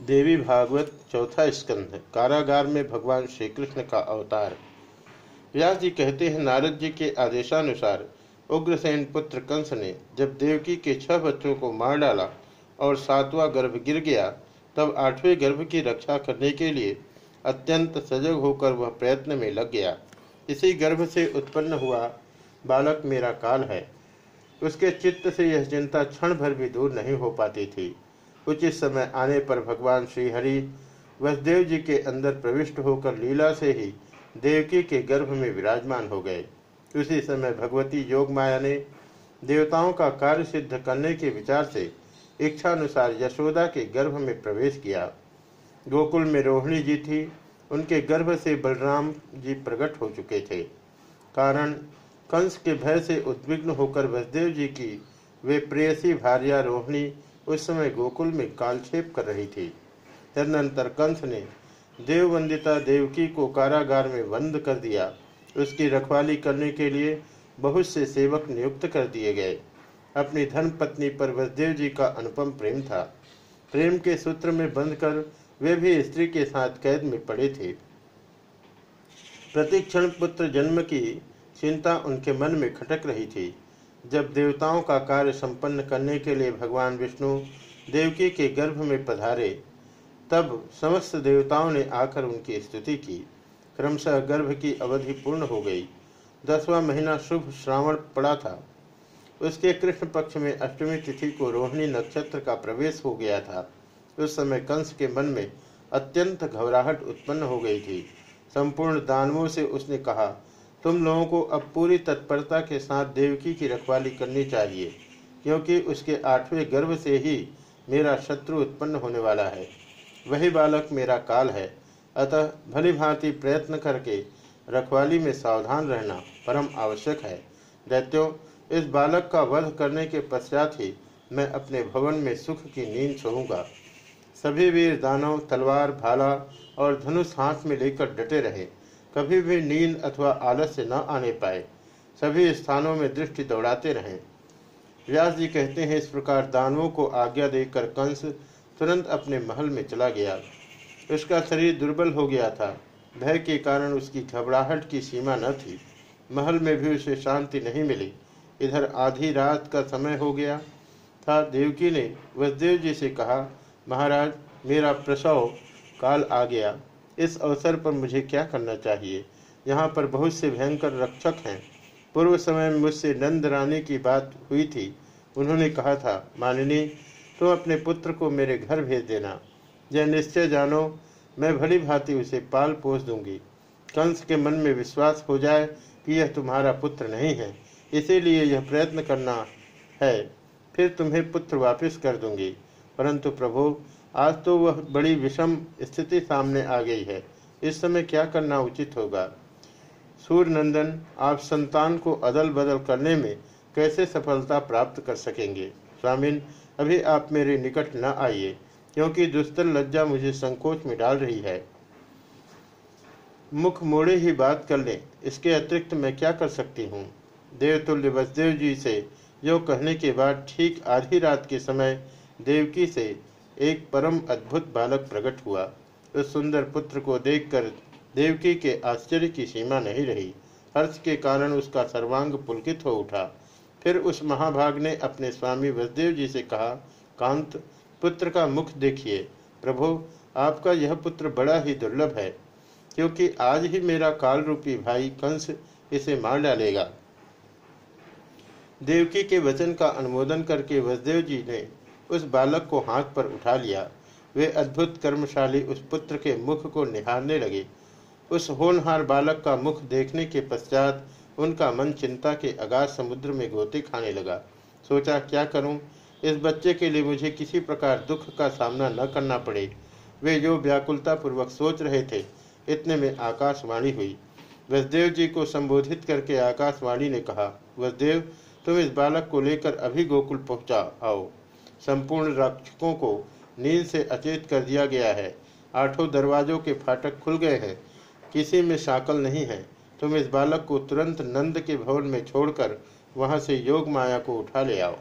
देवी भागवत चौथा स्कंध, कारागार में भगवान श्री कृष्ण का अवतार। व्यास जी कहते हैं, नारद जी के आदेशानुसार उग्रसेन पुत्र कंस ने जब देवकी के छह बच्चों को मार डाला और सातवां गर्भ गिर गया, तब आठवें गर्भ की रक्षा करने के लिए अत्यंत सजग होकर वह प्रयत्न में लग गया। इसी गर्भ से उत्पन्न हुआ बालक मेरा काल है। उसके चित्त से यह चिंता क्षण भर भी दूर नहीं हो पाती थी। उचित समय आने पर भगवान श्रीहरि वसुदेव जी के अंदर प्रविष्ट होकर लीला से ही देवकी के गर्भ में विराजमान हो गए। उसी समय भगवती योग माया ने देवताओं का कार्य सिद्ध करने के विचार से इच्छानुसार यशोदा के गर्भ में प्रवेश किया। गोकुल में रोहिणी जी थी, उनके गर्भ से बलराम जी प्रकट हो चुके थे। कारण कंस के भय से उद्विग्न होकर वसुदेव जी की वे प्रेयसी भार्या रोहिणी उस समय गोकुल में कालक्षेप कर रही थी। तदनंतर कंस ने देववंदिता देवकी को कारागार में बंद कर दिया। उसकी रखवाली करने के लिए बहुत से सेवक नियुक्त कर दिए गए। अपनी धर्म पत्नी पर वसुदेव जी का अनुपम प्रेम था। प्रेम के सूत्र में बंध कर वे भी स्त्री के साथ कैद में पड़े थे। प्रतिक्षण पुत्र जन्म की चिंता उनके मन में खटक रही थी। जब देवताओं का कार्य संपन्न करने के लिए भगवान विष्णु देवकी के गर्भ में पधारे, तब समस्त देवताओं ने आकर उनकी स्तुति की। क्रमशः गर्भ की अवधि पूर्ण हो गई। दसवां महीना शुभ श्रावण पड़ा था। उसके कृष्ण पक्ष में अष्टमी तिथि को रोहिणी नक्षत्र का प्रवेश हो गया था। उस समय कंस के मन में अत्यंत घबराहट उत्पन्न हो गई थी। संपूर्ण दानवों से उसने कहा तुम लोगों को अब पूरी तत्परता के साथ देवकी की रखवाली करनी चाहिए, क्योंकि उसके आठवें गर्भ से ही मेरा शत्रु उत्पन्न होने वाला है। वही बालक मेरा काल है। अतः भली भांति प्रयत्न करके रखवाली में सावधान रहना परम आवश्यक है। दैत्यो, इस बालक का वध करने के पश्चात ही मैं अपने भवन में सुख की नींद सोऊँगा सभी वीर दानव, तलवार, भाला और धनुष हाथ में लेकर डटे रहे। कभी भी नींद अथवा आलस्य न आने पाए। सभी स्थानों में दृष्टि दौड़ाते रहें। व्यास जी कहते हैं, इस प्रकार दानवों को आज्ञा देकर कंस तुरंत अपने महल में चला गया। उसका शरीर दुर्बल हो गया था। भय के कारण उसकी घबराहट की सीमा न थी। महल में भी उसे शांति नहीं मिली। इधर आधी रात का समय हो गया था। देवकी ने वसुदेव जी से कहा, महाराज, मेरा प्रसव काल आ गया। इस अवसर पर मुझे क्या करना चाहिए? यहाँ पर बहुत से भयंकर रक्षक हैं। पूर्व समय में मुझसे नंद रानी की बात हुई थी। उन्होंने कहा था, मालिनी, तुम अपने पुत्र को मेरे घर भेज देना। यह निश्चय जानो, मैं भली भांति उसे पाल पोस दूँगी। कंस के मन में विश्वास हो जाए कि यह तुम्हारा पुत्र नहीं है। इसीलिए यह प्रयत्न करना है, फिर तुम्हें पुत्र वापस कर दूँगी। परंतु प्रभु आज तो वह बड़ी विषम स्थिति सामने आ गई है। इस समय क्या करना उचित होगा? सूर्य नंदन आप संतान को अदल बदल करने में कैसे सफलता प्राप्त कर सकेंगे? स्वामिन, अभी आप मेरे निकट न आइए, क्योंकि दुस्तर लज्जा मुझे संकोच में डाल रही है। मुख मोड़े ही बात कर लें, इसके अतिरिक्त मैं क्या कर सकती हूँ? देवतुल्य वसुदेव जी से, जो कहने के बाद ठीक आधी रात के समय देवकी से एक परम अद्भुत बालक प्रकट हुआ। उस सुंदर पुत्र को देखकर देवकी के आश्चर्य की सीमा नहीं रही। हर्ष के कारण उसका सर्वांग पुलकित हो उठा। फिर उस महाभाग ने अपने स्वामी वसुदेव जी से कहा, कांत, पुत्र का मुख देखिए। प्रभु, आपका यह पुत्र बड़ा ही दुर्लभ है, क्योंकि आज ही मेरा काल रूपी भाई कंस इसे मार डालेगा। देवकी के वचन का अनुमोदन करके वसुदेव जी ने उस बालक को हाथ पर उठा लिया। वे अद्भुत कर्मशाली उस पुत्र के मुख को निहारने लगे। उस होनहार बालक का मुख देखने के पश्चात उनका मन चिंता के अगाध समुद्र में गोते खाने लगा। सोचा, क्या करूँ? इस बच्चे के लिए मुझे किसी प्रकार दुख का सामना न करना पड़े। वे जो व्याकुलता पूर्वक सोच रहे थे। इतने में आकाशवाणी हुई। वसुदेव जी को संबोधित करके आकाशवाणी ने कहा, वसुदेव, तुम इस बालक को लेकर अभी गोकुल पहुँचा, आओ। संपूर्ण रक्षकों को नींद से अचेत कर दिया गया है। आठों दरवाजों के फाटक खुल गए हैं। किसी में शाकल नहीं है। तुम इस बालक को तुरंत नंद के भवन में छोड़कर वहाँ से योग माया को उठा ले आओ।